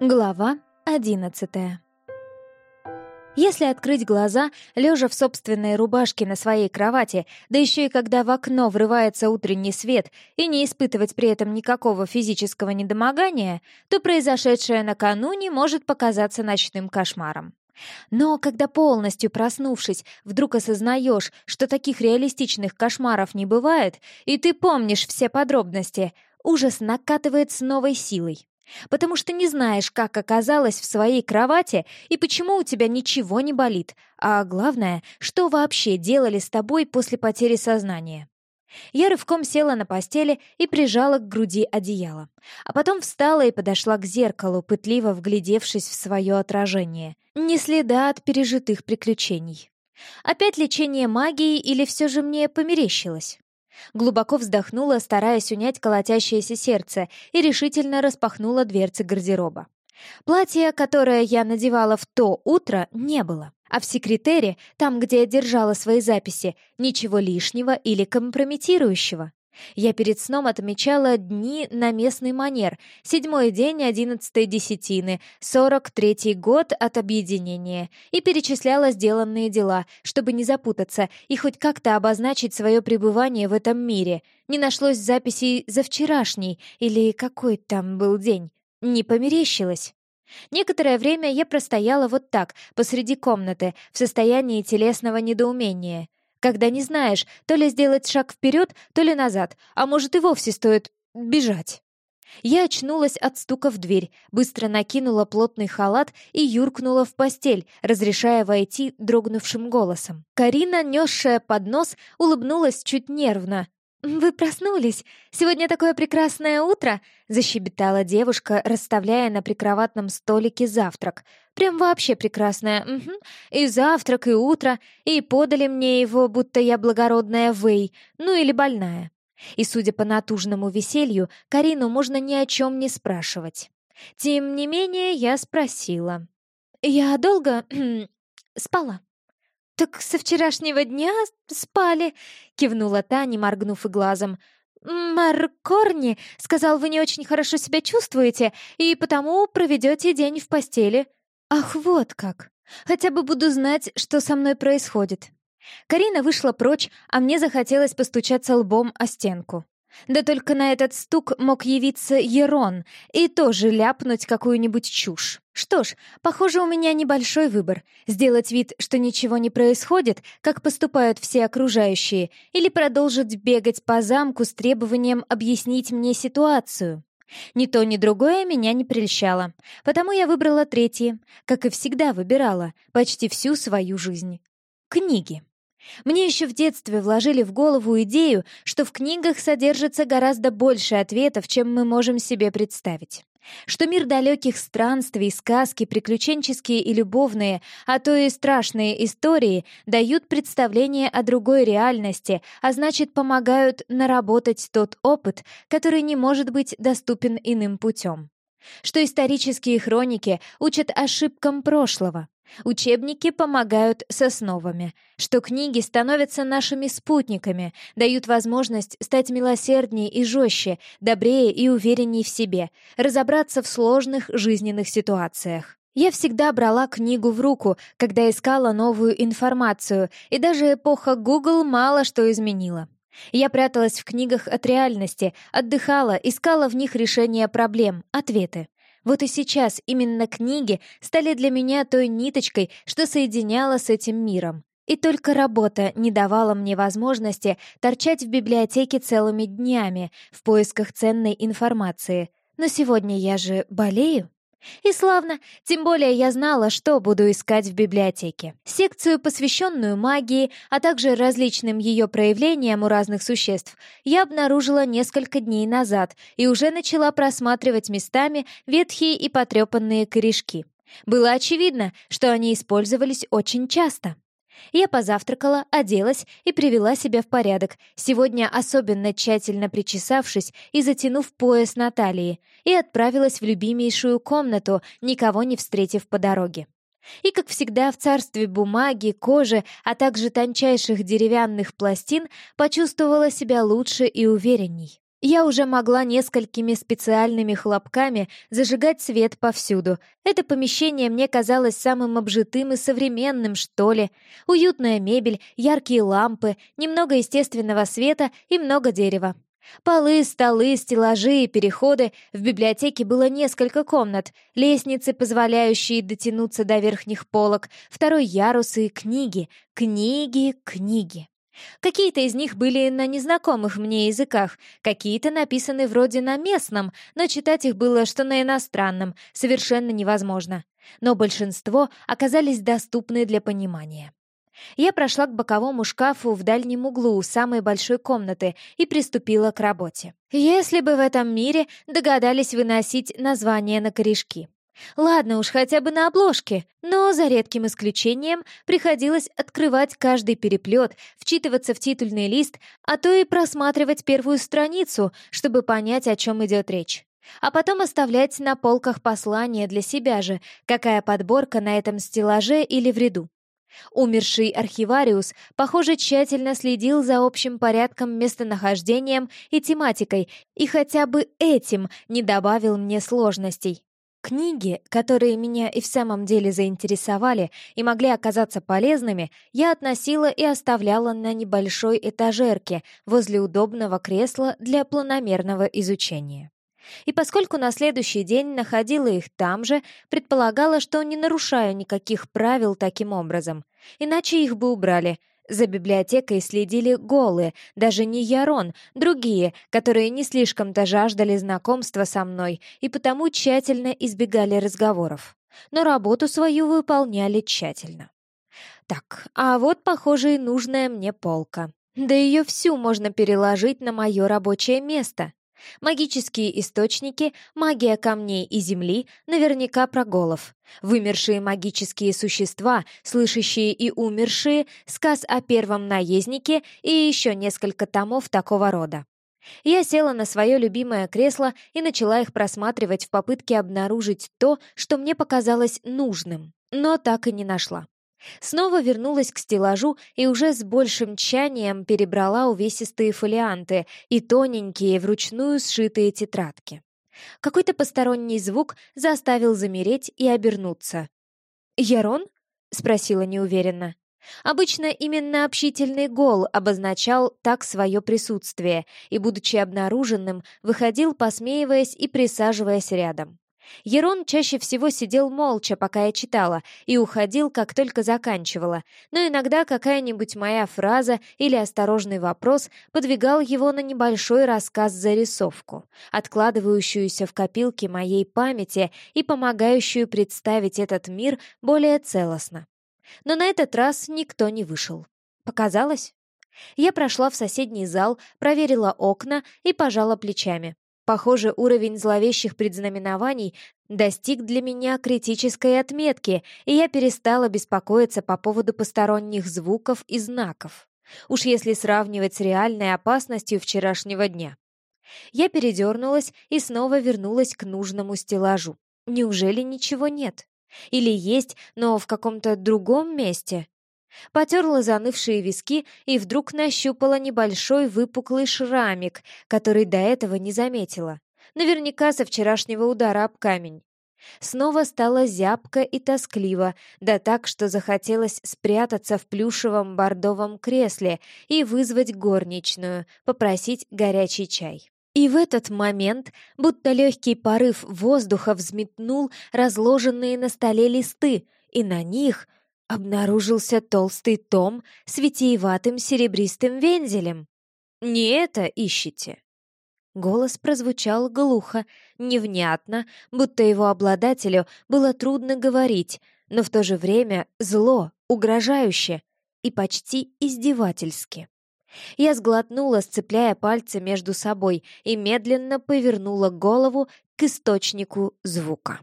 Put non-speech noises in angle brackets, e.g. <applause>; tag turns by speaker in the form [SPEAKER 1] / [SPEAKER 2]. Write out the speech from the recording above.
[SPEAKER 1] Глава одиннадцатая Если открыть глаза, лежа в собственной рубашке на своей кровати, да еще и когда в окно врывается утренний свет, и не испытывать при этом никакого физического недомогания, то произошедшее накануне может показаться ночным кошмаром. Но когда полностью проснувшись, вдруг осознаешь, что таких реалистичных кошмаров не бывает, и ты помнишь все подробности, ужас накатывает с новой силой. Потому что не знаешь, как оказалась в своей кровати и почему у тебя ничего не болит, а главное, что вообще делали с тобой после потери сознания. Я рывком села на постели и прижала к груди одеяло. А потом встала и подошла к зеркалу, пытливо вглядевшись в свое отражение. Ни следа от пережитых приключений. Опять лечение магией или все же мне померещилось? Глубоко вздохнула, стараясь унять колотящееся сердце, и решительно распахнула дверцы гардероба. Платья, которое я надевала в то утро, не было. А в секретере, там, где я держала свои записи, ничего лишнего или компрометирующего. Я перед сном отмечала дни на местный манер. Седьмой день одиннадцатой десятины, сорок третий год от объединения. И перечисляла сделанные дела, чтобы не запутаться и хоть как-то обозначить свое пребывание в этом мире. Не нашлось записей за вчерашний или какой там был день. Не померещилось. Некоторое время я простояла вот так, посреди комнаты, в состоянии телесного недоумения когда не знаешь, то ли сделать шаг вперед, то ли назад, а может и вовсе стоит бежать. Я очнулась от стука в дверь, быстро накинула плотный халат и юркнула в постель, разрешая войти дрогнувшим голосом. Карина, несшая поднос, улыбнулась чуть нервно. «Вы проснулись? Сегодня такое прекрасное утро!» — защебетала девушка, расставляя на прикроватном столике завтрак. «Прям вообще прекрасное. Угу. И завтрак, и утро. И подали мне его, будто я благородная Вэй, ну или больная». И, судя по натужному веселью, Карину можно ни о чем не спрашивать. Тем не менее, я спросила. «Я долго <clears throat> спала?» «Так со вчерашнего дня спали», — кивнула Таня, моргнув и глазом. «Мэр Корни сказал, вы не очень хорошо себя чувствуете, и потому проведете день в постели». «Ах, вот как! Хотя бы буду знать, что со мной происходит». Карина вышла прочь, а мне захотелось постучаться лбом о стенку. Да только на этот стук мог явиться Ерон и тоже ляпнуть какую-нибудь чушь. Что ж, похоже, у меня небольшой выбор. Сделать вид, что ничего не происходит, как поступают все окружающие, или продолжить бегать по замку с требованием объяснить мне ситуацию. Ни то, ни другое меня не прельщало, потому я выбрала третье, как и всегда выбирала, почти всю свою жизнь. Книги. Мне еще в детстве вложили в голову идею, что в книгах содержится гораздо больше ответов, чем мы можем себе представить. Что мир далеких странствий, сказки, приключенческие и любовные, а то и страшные истории дают представление о другой реальности, а значит помогают наработать тот опыт, который не может быть доступен иным путем. Что исторические хроники учат ошибкам прошлого, Учебники помогают с основами, что книги становятся нашими спутниками, дают возможность стать милосерднее и жестче, добрее и увереннее в себе, разобраться в сложных жизненных ситуациях. Я всегда брала книгу в руку, когда искала новую информацию, и даже эпоха Google мало что изменила. Я пряталась в книгах от реальности, отдыхала, искала в них решения проблем, ответы. Вот и сейчас именно книги стали для меня той ниточкой, что соединяла с этим миром. И только работа не давала мне возможности торчать в библиотеке целыми днями в поисках ценной информации. Но сегодня я же болею. И славно, тем более я знала, что буду искать в библиотеке. Секцию, посвященную магии, а также различным ее проявлениям у разных существ, я обнаружила несколько дней назад и уже начала просматривать местами ветхие и потрепанные корешки. Было очевидно, что они использовались очень часто. Я позавтракала, оделась и привела себя в порядок, сегодня особенно тщательно причесавшись и затянув пояс на талии, и отправилась в любимейшую комнату, никого не встретив по дороге. И, как всегда, в царстве бумаги, кожи, а также тончайших деревянных пластин почувствовала себя лучше и уверенней. Я уже могла несколькими специальными хлопками зажигать свет повсюду. Это помещение мне казалось самым обжитым и современным, что ли. Уютная мебель, яркие лампы, немного естественного света и много дерева. Полы, столы, стеллажи и переходы. В библиотеке было несколько комнат, лестницы, позволяющие дотянуться до верхних полок, второй ярус и книги, книги, книги. Какие-то из них были на незнакомых мне языках, какие-то написаны вроде на местном, но читать их было что на иностранном, совершенно невозможно. Но большинство оказались доступны для понимания. Я прошла к боковому шкафу в дальнем углу самой большой комнаты и приступила к работе. Если бы в этом мире догадались выносить названия на корешки. Ладно уж, хотя бы на обложке, но за редким исключением приходилось открывать каждый переплет, вчитываться в титульный лист, а то и просматривать первую страницу, чтобы понять, о чем идет речь. А потом оставлять на полках послания для себя же, какая подборка на этом стеллаже или в ряду. Умерший архивариус, похоже, тщательно следил за общим порядком, местонахождением и тематикой, и хотя бы этим не добавил мне сложностей. Книги, которые меня и в самом деле заинтересовали и могли оказаться полезными, я относила и оставляла на небольшой этажерке возле удобного кресла для планомерного изучения. И поскольку на следующий день находила их там же, предполагала, что не нарушаю никаких правил таким образом, иначе их бы убрали — за библиотекой следили голые, даже не Ярон, другие, которые не слишком-то жаждали знакомства со мной и потому тщательно избегали разговоров. Но работу свою выполняли тщательно. Так, а вот, похоже, и нужная мне полка. Да ее всю можно переложить на мое рабочее место. Магические источники, магия камней и земли, наверняка про голов. Вымершие магические существа, слышащие и умершие, сказ о первом наезднике и еще несколько томов такого рода. Я села на свое любимое кресло и начала их просматривать в попытке обнаружить то, что мне показалось нужным, но так и не нашла. Снова вернулась к стеллажу и уже с большим тщанием перебрала увесистые фолианты и тоненькие, вручную сшитые тетрадки. Какой-то посторонний звук заставил замереть и обернуться. «Ярон?» — спросила неуверенно. Обычно именно общительный гол обозначал так свое присутствие и, будучи обнаруженным, выходил, посмеиваясь и присаживаясь рядом. Ерон чаще всего сидел молча, пока я читала, и уходил, как только заканчивала, но иногда какая-нибудь моя фраза или осторожный вопрос подвигал его на небольшой рассказ-зарисовку, откладывающуюся в копилке моей памяти и помогающую представить этот мир более целостно. Но на этот раз никто не вышел. Показалось? Я прошла в соседний зал, проверила окна и пожала плечами. Похоже, уровень зловещих предзнаменований достиг для меня критической отметки, и я перестала беспокоиться по поводу посторонних звуков и знаков. Уж если сравнивать с реальной опасностью вчерашнего дня. Я передернулась и снова вернулась к нужному стеллажу. Неужели ничего нет? Или есть, но в каком-то другом месте? Потерла занывшие виски и вдруг нащупала небольшой выпуклый шрамик, который до этого не заметила. Наверняка со вчерашнего удара об камень. Снова стало зябко и тоскливо, да так, что захотелось спрятаться в плюшевом бордовом кресле и вызвать горничную, попросить горячий чай. И в этот момент, будто легкий порыв воздуха взметнул разложенные на столе листы, и на них обнаружился толстый том с витиеватым серебристым вензелем. «Не это ищите!» Голос прозвучал глухо, невнятно, будто его обладателю было трудно говорить, но в то же время зло, угрожающе и почти издевательски. Я сглотнула, сцепляя пальцы между собой, и медленно повернула голову к источнику звука.